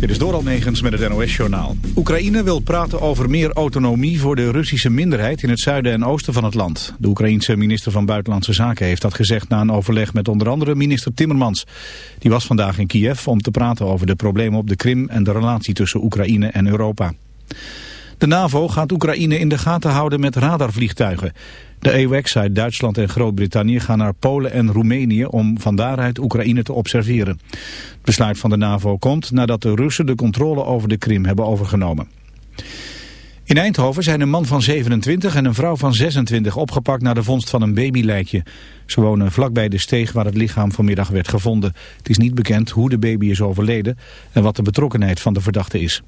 Dit is Doral Negens met het NOS-journaal. Oekraïne wil praten over meer autonomie voor de Russische minderheid in het zuiden en oosten van het land. De Oekraïense minister van Buitenlandse Zaken heeft dat gezegd na een overleg met onder andere minister Timmermans. Die was vandaag in Kiev om te praten over de problemen op de Krim en de relatie tussen Oekraïne en Europa. De NAVO gaat Oekraïne in de gaten houden met radarvliegtuigen. De AWACS uit Duitsland en Groot-Brittannië gaan naar Polen en Roemenië om van daaruit Oekraïne te observeren. Het besluit van de NAVO komt nadat de Russen de controle over de Krim hebben overgenomen. In Eindhoven zijn een man van 27 en een vrouw van 26 opgepakt na de vondst van een babylijkje. Ze wonen vlakbij de steeg waar het lichaam vanmiddag werd gevonden. Het is niet bekend hoe de baby is overleden en wat de betrokkenheid van de verdachte is.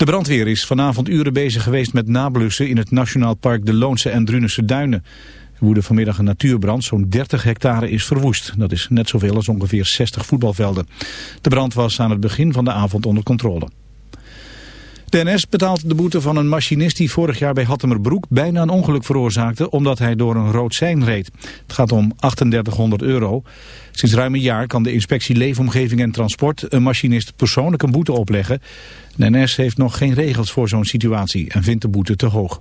De brandweer is vanavond uren bezig geweest met nablussen in het Nationaal Park de Loonse en Drunense Duinen. Er woedde vanmiddag een natuurbrand, zo'n 30 hectare is verwoest. Dat is net zoveel als ongeveer 60 voetbalvelden. De brand was aan het begin van de avond onder controle. De NS betaalt de boete van een machinist die vorig jaar bij Hattemerbroek bijna een ongeluk veroorzaakte omdat hij door een rood sein reed. Het gaat om 3800 euro. Sinds ruim een jaar kan de inspectie Leefomgeving en Transport een machinist persoonlijk een boete opleggen. De NS heeft nog geen regels voor zo'n situatie en vindt de boete te hoog.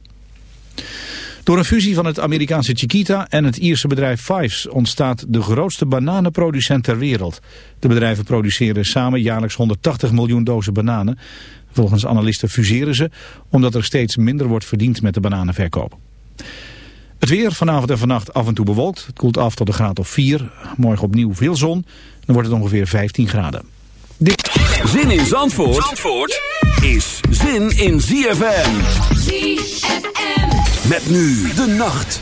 Door een fusie van het Amerikaanse Chiquita en het Ierse bedrijf Fives ontstaat de grootste bananenproducent ter wereld. De bedrijven produceren samen jaarlijks 180 miljoen dozen bananen. Volgens analisten fuseren ze omdat er steeds minder wordt verdiend met de bananenverkoop. Het weer vanavond en vannacht af en toe bewolkt. Het koelt af tot een graad of 4. Morgen opnieuw veel zon. Dan wordt het ongeveer 15 graden. Dit... Zin in Zandvoort, Zandvoort is zin in ZFM. ZFM. Met nu de nacht.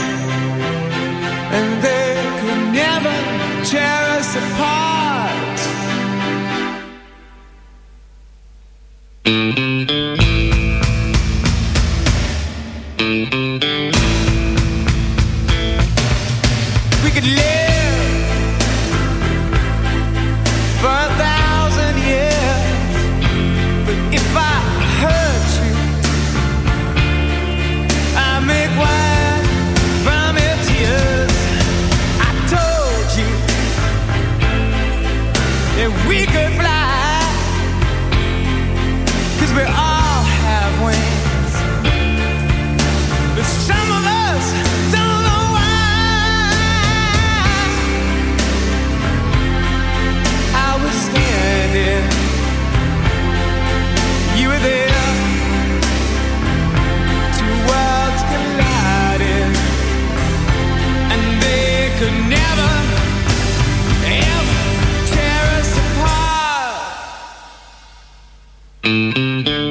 Música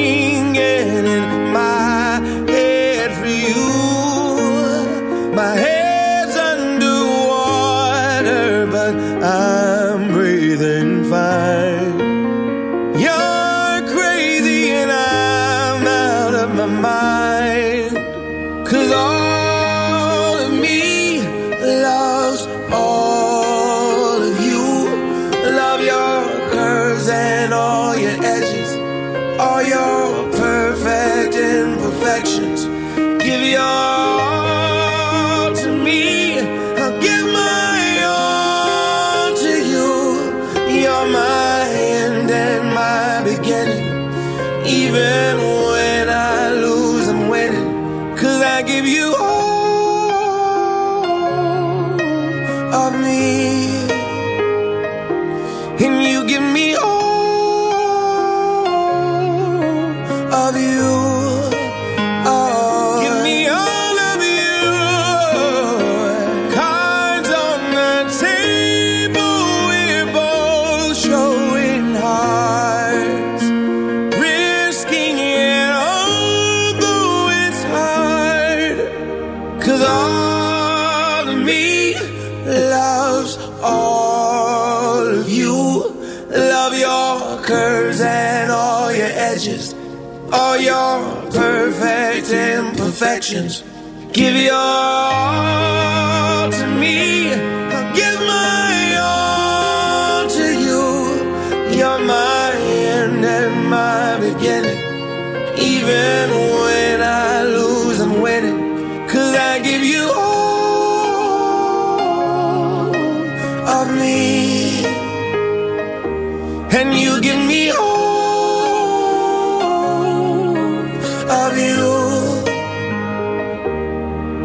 but I'm breathing fine. actions. Give your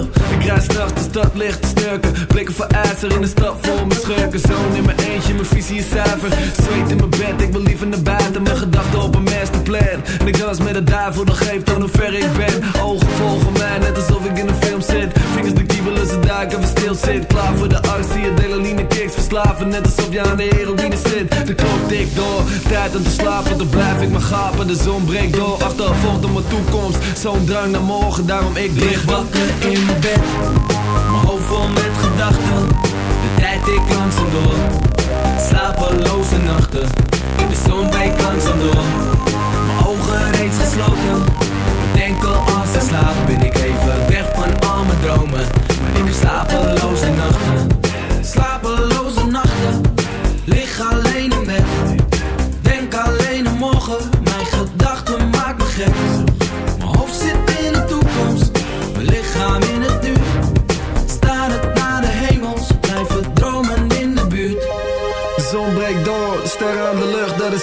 Mijn voeten Ik rijd straks de stad licht te snurken Blikken voor ijzer in de stad vol mijn schurken. Zoon in mijn eentje, mijn visie is zuiver. Zweet in mijn bed, ik wil liever naar buiten. Mijn gedachten op een masterplan. En ik met de duivel, dat geeft dan hoe ver ik ben. Ogen volgen mij, net alsof ik in een film zit. Vingers de kiebelen, ze duiken, we stil zit. Klaar voor de arts, zie je delaline kicks Verslaven, net alsof je aan de heroïne zit. De klok tikt door, tijd om te slapen. Dan blijf ik maar gapen, de zon breekt door. Achtervolgt op mijn toekomst, zo'n drang naar morgen Daarom ik lig wakker in mijn bed. Mijn hoofd vol met gedachten. De tijd ik langzaam door. Slapeloze nachten. De zon breekt langzaam door. Mijn ogen reeds gesloten. Denken als ik slaap Ben ik even weg van al mijn dromen. Maar ik slapeloze nachten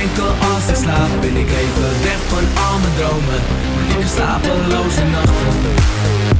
Denken als ik slaap Ben ik even weg van al mijn dromen. Maar ik heb slapeloze nachten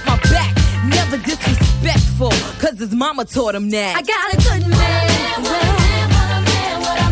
mama taught him that. I got a good man. What a man, what a